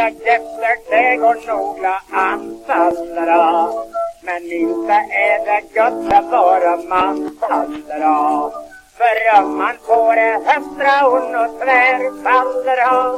strax efter några anfallera. Men inte är det gött att vara manfallera. För om man får det höstra hon och tvärfallera.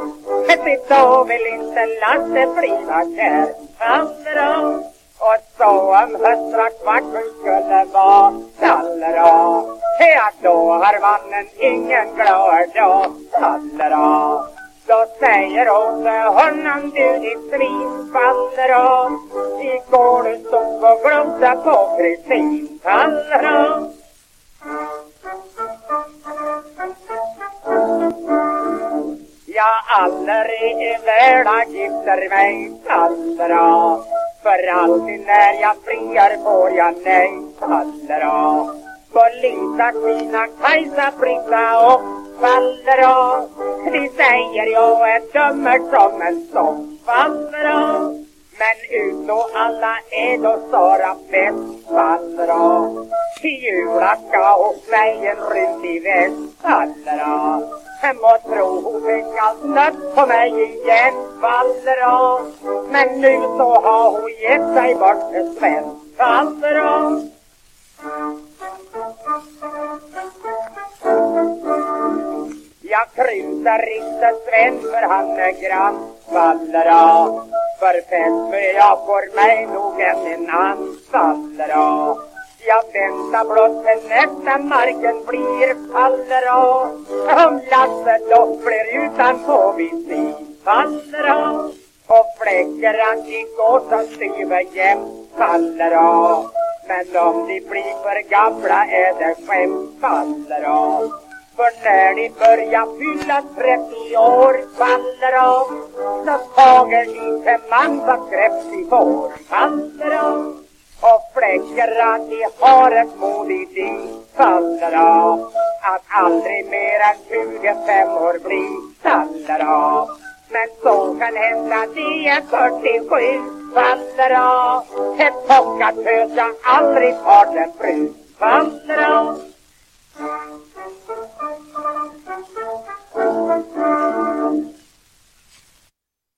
Ett då vill inte Lasse bliva kär. Fallera. Och så om höstra kvarten skulle vara fallera. Ja, då har mannen ingen glad dag. Fallera. Då säger hon till honom du ditt svin faller av Igår du stod och glömde på Kristin faller Jag aldrig i världen gifter mig faller För alltid när jag friar får jag nej faller av På Lisa, Kina, Kajsa, Britta och faller vi De säger jag är dummer som en stock Men ut och alla är då Sara bäst faller Till jula ska hos mig en runt i väst Må tro hon fick allt nött på mig igen Fallra Men nu så har hon gett sig bort till Sven Jag prutar inte Sven för han är grann faller För fäster jag får mig nog en annan faller Jag väntar blott till nästa marken blir faller Om Lasse då blir utan på visin faller av Och fläcker han gick åt och styver jämt faller Men om de blir för gamla är det skämt faller av för när de börjar fylla 30 år faller av Så tager de till man vad grepp de får faller av Och fläcker att de har ett modigt liv faller av Att aldrig mer än 25 år bli faller av Men så kan hända de är 47 faller av Ett pockat jag aldrig har den fru faller av